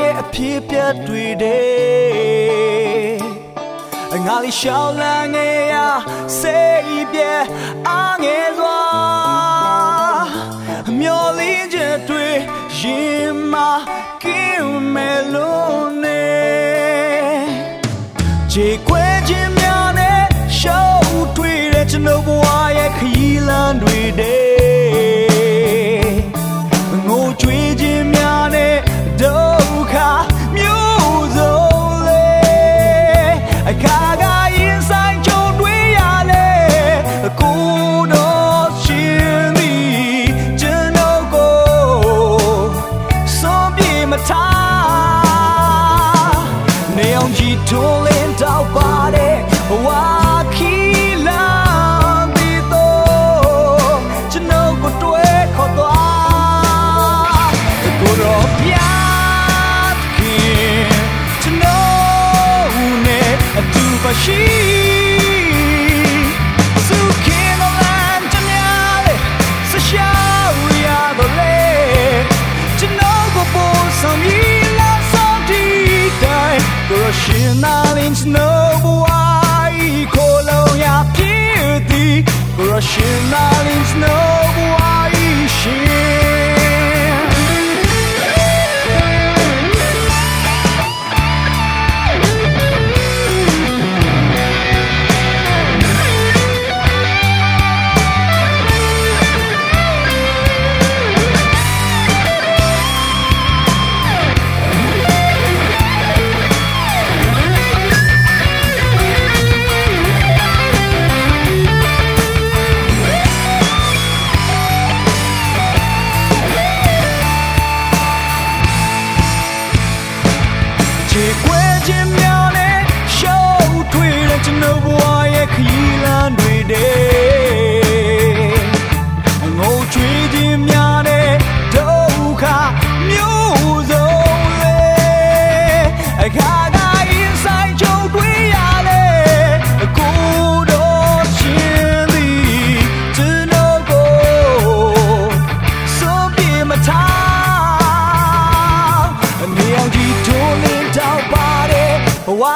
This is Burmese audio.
ရဲ့အဖြစ်ပြတ်တွေတဲ့အငါလေးရှောင်းလန်းငယ်ရာစေးပြဲအာငယ်စွာမျောလင်းချက်တွေရင်မကင်းမဲ့လို့နေခြေခွဲခြင်းများနဲ့ရှောင်းတွေ့တဲ့ကျွန်တော်ဘဝရဲ့ခရီးလမ်းတွေတဲ့ နေအောင်ကြည့်ထိုးလင်းတောက်ပါတဲ့ဝါခီလာဒီတော့ကျွန်ုပ်ကိုတွေ့ ကိုရရှင်နာလင်းစနိုးဘဝီကိုလုံးရပြ